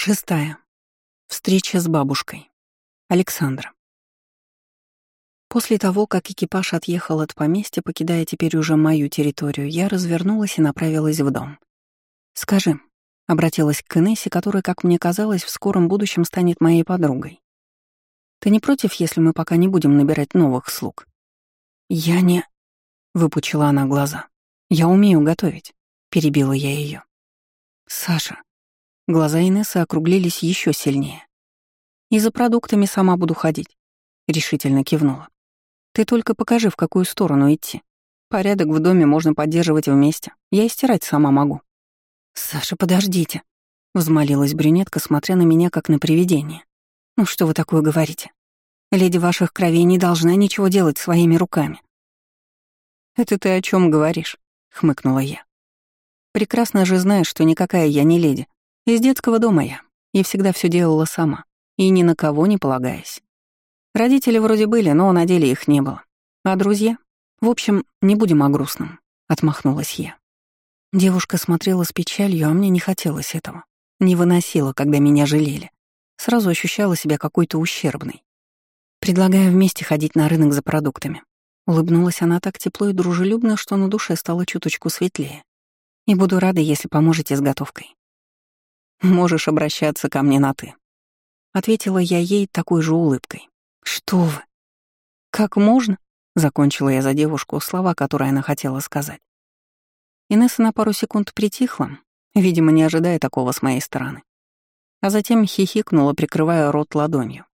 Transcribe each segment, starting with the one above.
Шестая. Встреча с бабушкой. Александра. После того, как экипаж отъехал от поместья, покидая теперь уже мою территорию, я развернулась и направилась в дом. «Скажи», — обратилась к Инессе, которая, как мне казалось, в скором будущем станет моей подругой. «Ты не против, если мы пока не будем набирать новых слуг?» «Я не...» — выпучила она глаза. «Я умею готовить», — перебила я ее. «Саша, Глаза Инессы округлились еще сильнее. «И за продуктами сама буду ходить», — решительно кивнула. «Ты только покажи, в какую сторону идти. Порядок в доме можно поддерживать вместе. Я и стирать сама могу». «Саша, подождите», — взмолилась брюнетка, смотря на меня как на привидение. «Ну что вы такое говорите? Леди ваших кровей не должна ничего делать своими руками». «Это ты о чем говоришь?» — хмыкнула я. «Прекрасно же знаешь, что никакая я не леди, из детского дома я, и всегда все делала сама, и ни на кого не полагаясь. Родители вроде были, но на деле их не было. А друзья? В общем, не будем о грустном, — отмахнулась я. Девушка смотрела с печалью, а мне не хотелось этого. Не выносила, когда меня жалели. Сразу ощущала себя какой-то ущербной. Предлагаю вместе ходить на рынок за продуктами. Улыбнулась она так тепло и дружелюбно, что на душе стало чуточку светлее. И буду рада, если поможете с готовкой. Можешь обращаться ко мне на «ты». Ответила я ей такой же улыбкой. «Что вы? Как можно?» Закончила я за девушку слова, которые она хотела сказать. Инесса на пару секунд притихла, видимо, не ожидая такого с моей стороны. А затем хихикнула, прикрывая рот ладонью.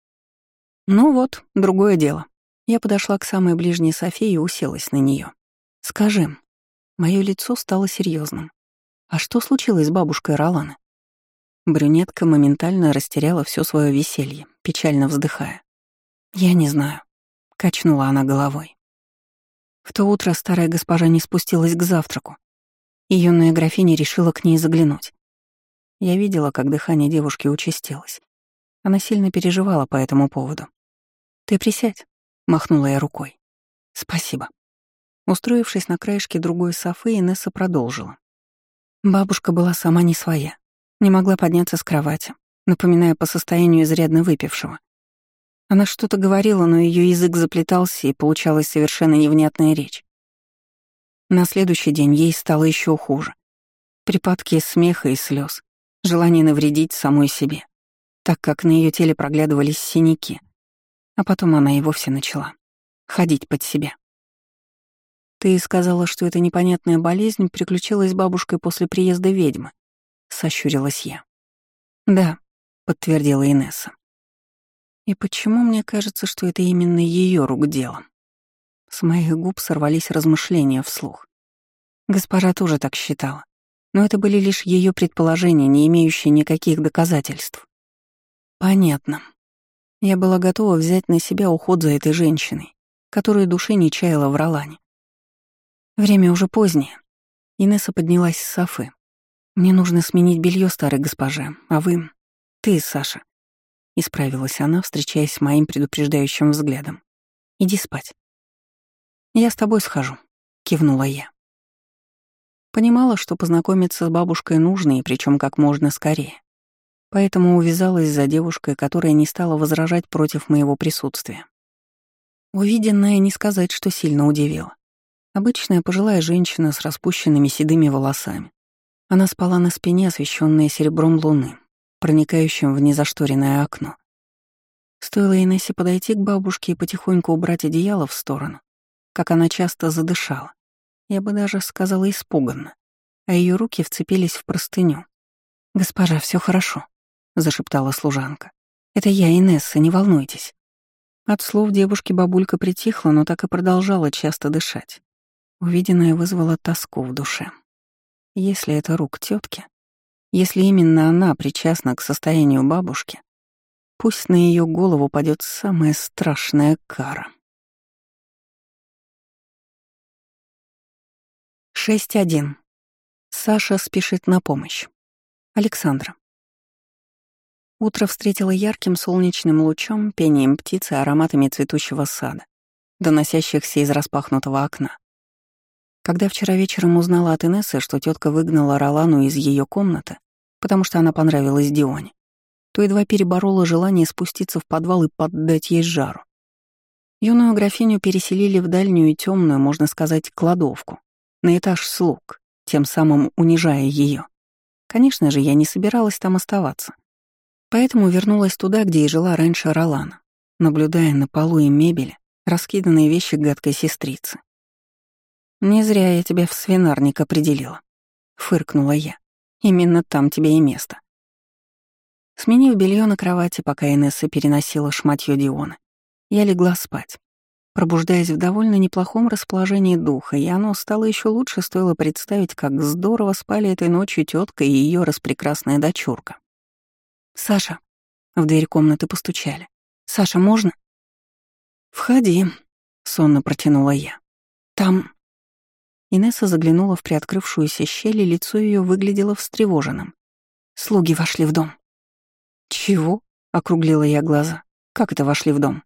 Ну вот, другое дело. Я подошла к самой ближней Софии и уселась на нее. «Скажи». Мое лицо стало серьезным. «А что случилось с бабушкой Роланы?» Брюнетка моментально растеряла все свое веселье, печально вздыхая. «Я не знаю», — качнула она головой. В то утро старая госпожа не спустилась к завтраку, и юная графиня решила к ней заглянуть. Я видела, как дыхание девушки участилось. Она сильно переживала по этому поводу. «Ты присядь», — махнула я рукой. «Спасибо». Устроившись на краешке другой софы, Инесса продолжила. Бабушка была сама не своя. Не могла подняться с кровати, напоминая по состоянию изрядно выпившего. Она что-то говорила, но ее язык заплетался, и получалась совершенно невнятная речь. На следующий день ей стало еще хуже. Припадки смеха и слез, желание навредить самой себе, так как на ее теле проглядывались синяки. А потом она и вовсе начала ходить под себя. Ты сказала, что эта непонятная болезнь приключилась с бабушкой после приезда ведьмы сощурилась я. «Да», — подтвердила Инесса. «И почему мне кажется, что это именно ее рук дело?» С моих губ сорвались размышления вслух. Госпожа тоже так считала, но это были лишь ее предположения, не имеющие никаких доказательств. Понятно. Я была готова взять на себя уход за этой женщиной, которая души не чаяла в Ролане. Время уже позднее. Инесса поднялась с софы, «Мне нужно сменить белье старой госпоже, а вы... Ты, Саша». Исправилась она, встречаясь с моим предупреждающим взглядом. «Иди спать». «Я с тобой схожу», — кивнула я. Понимала, что познакомиться с бабушкой нужно, и причем как можно скорее. Поэтому увязалась за девушкой, которая не стала возражать против моего присутствия. Увиденное не сказать, что сильно удивило. Обычная пожилая женщина с распущенными седыми волосами, она спала на спине, освещенная серебром луны, проникающим в незашторенное окно. Стоило Инессе подойти к бабушке и потихоньку убрать одеяло в сторону, как она часто задышала. Я бы даже сказала испуганно, а ее руки вцепились в простыню. «Госпожа, все хорошо», — зашептала служанка. «Это я, Инесса, не волнуйтесь». От слов девушки бабулька притихла, но так и продолжала часто дышать. Увиденное вызвало тоску в душе. Если это рук тетки, если именно она причастна к состоянию бабушки, пусть на ее голову падет самая страшная кара. 6.1. Саша спешит на помощь. Александра. Утро встретило ярким солнечным лучом, пением птицы, ароматами цветущего сада, доносящихся из распахнутого окна. Когда вчера вечером узнала от Инессы, что тетка выгнала Ролану из ее комнаты, потому что она понравилась Дионе, то едва переборола желание спуститься в подвал и поддать ей жару. Юную графиню переселили в дальнюю и темную, можно сказать, кладовку, на этаж слуг, тем самым унижая ее. Конечно же, я не собиралась там оставаться. Поэтому вернулась туда, где и жила раньше Ролана, наблюдая на полу и мебели раскиданные вещи гадкой сестрицы. «Не зря я тебя в свинарник определила», — фыркнула я. «Именно там тебе и место». Сменив белье на кровати, пока Инесса переносила шматьё Диона, я легла спать, пробуждаясь в довольно неплохом расположении духа, и оно стало еще лучше, стоило представить, как здорово спали этой ночью тетка и ее распрекрасная дочурка. «Саша!» — в дверь комнаты постучали. «Саша, можно?» «Входи», — сонно протянула я. «Там...» Инесса заглянула в приоткрывшуюся щель, и лицо ее выглядело встревоженным. Слуги вошли в дом. «Чего?» — округлила я глаза. «Как это вошли в дом?»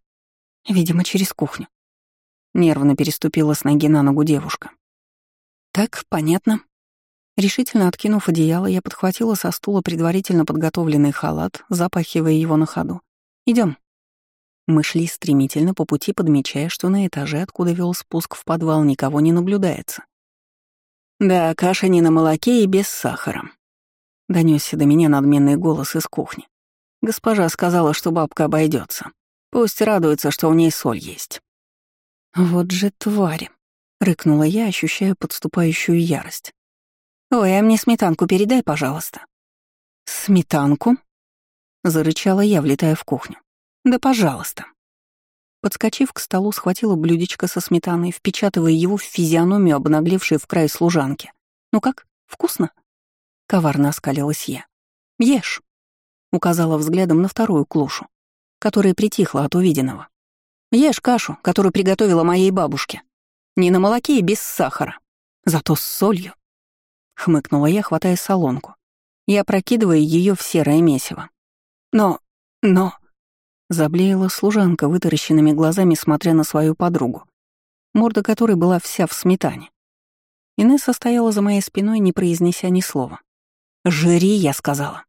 «Видимо, через кухню». Нервно переступила с ноги на ногу девушка. «Так, понятно». Решительно откинув одеяло, я подхватила со стула предварительно подготовленный халат, запахивая его на ходу. Идем. Мы шли стремительно по пути, подмечая, что на этаже, откуда вел спуск в подвал, никого не наблюдается. «Да, каша не на молоке и без сахара», — донесся до меня надменный голос из кухни. Госпожа сказала, что бабка обойдется. Пусть радуется, что у ней соль есть. «Вот же твари!» — рыкнула я, ощущая подступающую ярость. «Ой, а мне сметанку передай, пожалуйста». «Сметанку?» — зарычала я, влетая в кухню. «Да пожалуйста». Подскочив к столу, схватила блюдечко со сметаной, впечатывая его в физиономию, обнаглевшей в край служанки. «Ну как, вкусно?» Коварно оскалилась я. «Ешь», — указала взглядом на вторую клушу, которая притихла от увиденного. «Ешь кашу, которую приготовила моей бабушке. Не на молоке и без сахара, зато с солью», — хмыкнула я, хватая солонку и опрокидывая ее в серое месиво. «Но... но...» Заблеяла служанка, вытаращенными глазами смотря на свою подругу, морда которой была вся в сметане. Инесса стояла за моей спиной, не произнеся ни слова. «Жри», — я сказала.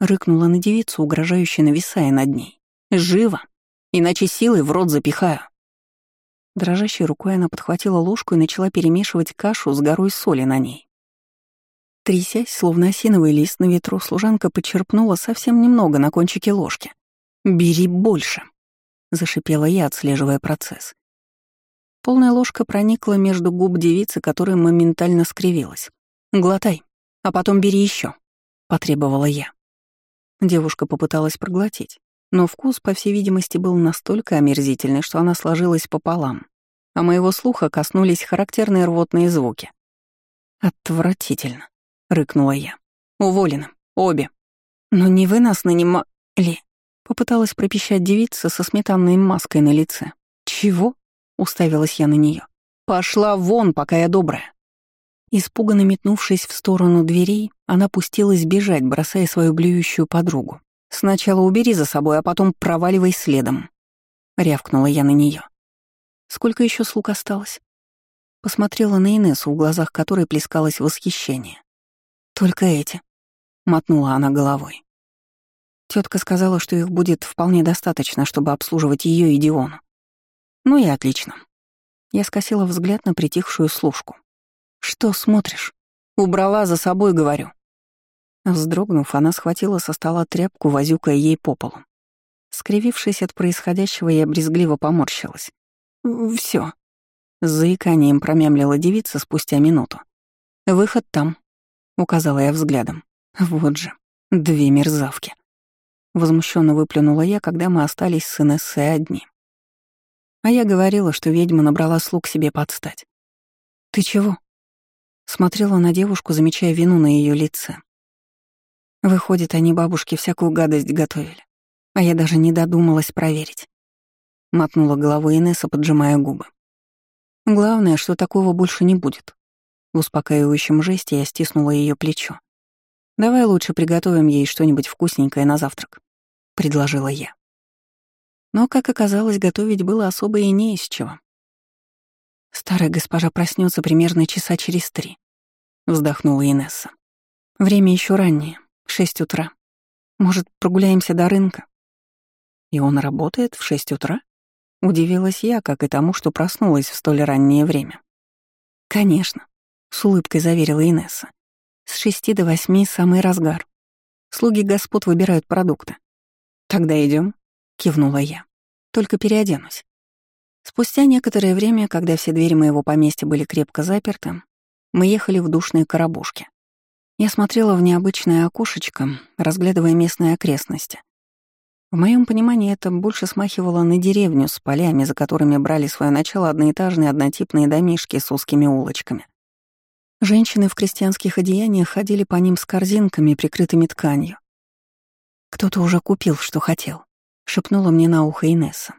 Рыкнула на девицу, угрожающе нависая над ней. «Живо! Иначе силой в рот запихаю». Дрожащей рукой она подхватила ложку и начала перемешивать кашу с горой соли на ней. Трясясь, словно осиновый лист на ветру, служанка почерпнула совсем немного на кончике ложки. «Бери больше», — зашипела я, отслеживая процесс. Полная ложка проникла между губ девицы, которая моментально скривилась. «Глотай, а потом бери еще, потребовала я. Девушка попыталась проглотить, но вкус, по всей видимости, был настолько омерзительный, что она сложилась пополам, а моего слуха коснулись характерные рвотные звуки. «Отвратительно», — рыкнула я. «Уволены. Обе. Но не вы нас нанимали...» Попыталась пропищать девица со сметанной маской на лице. «Чего?» — уставилась я на нее. «Пошла вон, пока я добрая». Испуганно метнувшись в сторону дверей, она пустилась бежать, бросая свою блюющую подругу. «Сначала убери за собой, а потом проваливай следом», — рявкнула я на нее. «Сколько еще слуг осталось?» Посмотрела на Инессу, в глазах которой плескалось восхищение. «Только эти», — мотнула она головой. Тетка сказала, что их будет вполне достаточно, чтобы обслуживать ее и Диону. Ну и отлично. Я скосила взгляд на притихшую служку. «Что смотришь?» «Убрала за собой, говорю». Вздрогнув, она схватила со стола тряпку, возюкая ей по полу. Скривившись от происходящего, я брезгливо поморщилась. Все. С заиканием промямлила девица спустя минуту. «Выход там», — указала я взглядом. «Вот же, две мерзавки». Возмущенно выплюнула я, когда мы остались с Инессой одни. А я говорила, что ведьма набрала слуг себе подстать. «Ты чего?» Смотрела на девушку, замечая вину на ее лице. Выходит, они бабушке всякую гадость готовили. А я даже не додумалась проверить. Мотнула головой Инесса, поджимая губы. Главное, что такого больше не будет. В успокаивающем жесте я стиснула ее плечо. Давай лучше приготовим ей что-нибудь вкусненькое на завтрак предложила я. Но, как оказалось, готовить было особо и не из чего. Старая госпожа проснется примерно часа через три, вздохнула Инесса. Время еще раннее, шесть утра. Может, прогуляемся до рынка?» «И он работает в шесть утра?» Удивилась я, как и тому, что проснулась в столь раннее время. «Конечно», — с улыбкой заверила Инесса. «С шести до восьми самый разгар. Слуги господ выбирают продукты». «Тогда идем, кивнула я. «Только переоденусь». Спустя некоторое время, когда все двери моего поместья были крепко заперты, мы ехали в душные коробушки. Я смотрела в необычное окошечко, разглядывая местные окрестности. В моем понимании это больше смахивало на деревню с полями, за которыми брали свое начало одноэтажные однотипные домишки с узкими улочками. Женщины в крестьянских одеяниях ходили по ним с корзинками, прикрытыми тканью. «Кто-то уже купил, что хотел», — шепнула мне на ухо Инесса.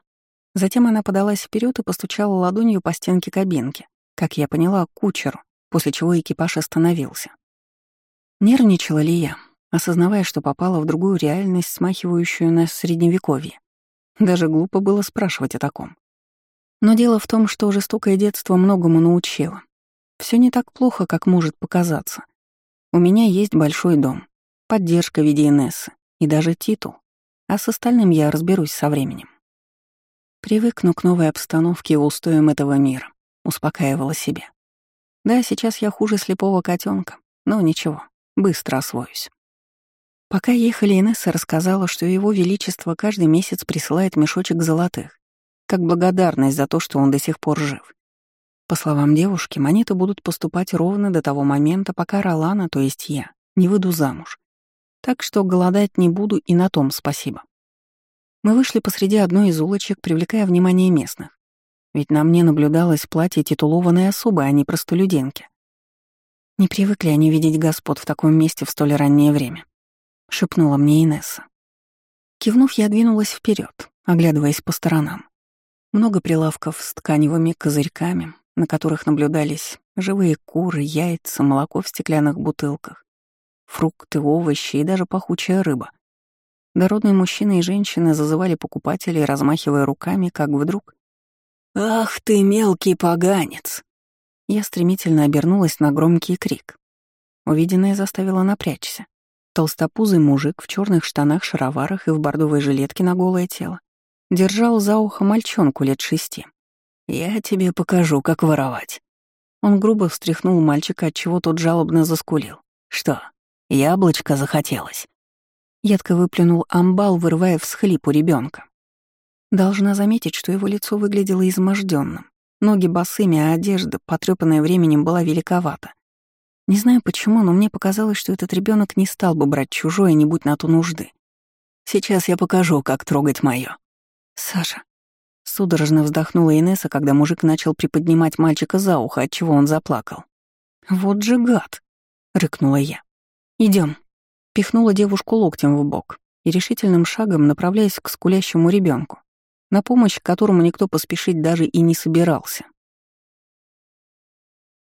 Затем она подалась вперед и постучала ладонью по стенке кабинки, как я поняла, кучеру, после чего экипаж остановился. Нервничала ли я? осознавая, что попала в другую реальность, смахивающую на средневековье. Даже глупо было спрашивать о таком. Но дело в том, что жестокое детство многому научило. Все не так плохо, как может показаться. У меня есть большой дом, поддержка в виде Инессы и даже титул, а с остальным я разберусь со временем. Привыкну к новой обстановке и устоям этого мира, успокаивала себя. Да, сейчас я хуже слепого котенка, но ничего, быстро освоюсь. Пока ехали, Инесса рассказала, что его величество каждый месяц присылает мешочек золотых, как благодарность за то, что он до сих пор жив. По словам девушки, монеты будут поступать ровно до того момента, пока Ролана, то есть я, не выйду замуж. Так что голодать не буду и на том спасибо. Мы вышли посреди одной из улочек, привлекая внимание местных. Ведь на мне наблюдалось платье титулованной особы, а не простолюдинки. Не привыкли они видеть господ в таком месте в столь раннее время. — шепнула мне Инесса. Кивнув, я двинулась вперед, оглядываясь по сторонам. Много прилавков с тканевыми козырьками, на которых наблюдались живые куры, яйца, молоко в стеклянных бутылках, фрукты, овощи и даже пахучая рыба. Дородные мужчины и женщины зазывали покупателей, размахивая руками, как вдруг... «Ах ты, мелкий поганец!» Я стремительно обернулась на громкий крик. Увиденное заставило напрячься. Толстопузый мужик в черных штанах-шароварах и в бордовой жилетке на голое тело держал за ухо мальчонку лет шести. «Я тебе покажу, как воровать». Он грубо встряхнул мальчика, от чего тот жалобно заскулил. «Что, яблочко захотелось?» Едко выплюнул амбал, вырывая всхлип у ребенка. Должна заметить, что его лицо выглядело изможденным. Ноги босыми, а одежда, потрепанная временем, была великовата. Не знаю почему, но мне показалось, что этот ребенок не стал бы брать чужое, не будь на то нужды. Сейчас я покажу, как трогать моё. Саша. Судорожно вздохнула Инесса, когда мужик начал приподнимать мальчика за ухо, от чего он заплакал. «Вот же гад!» — рыкнула я. Идем. Пихнула девушку локтем в бок и решительным шагом направляясь к скулящему ребенку, на помощь которому никто поспешить даже и не собирался.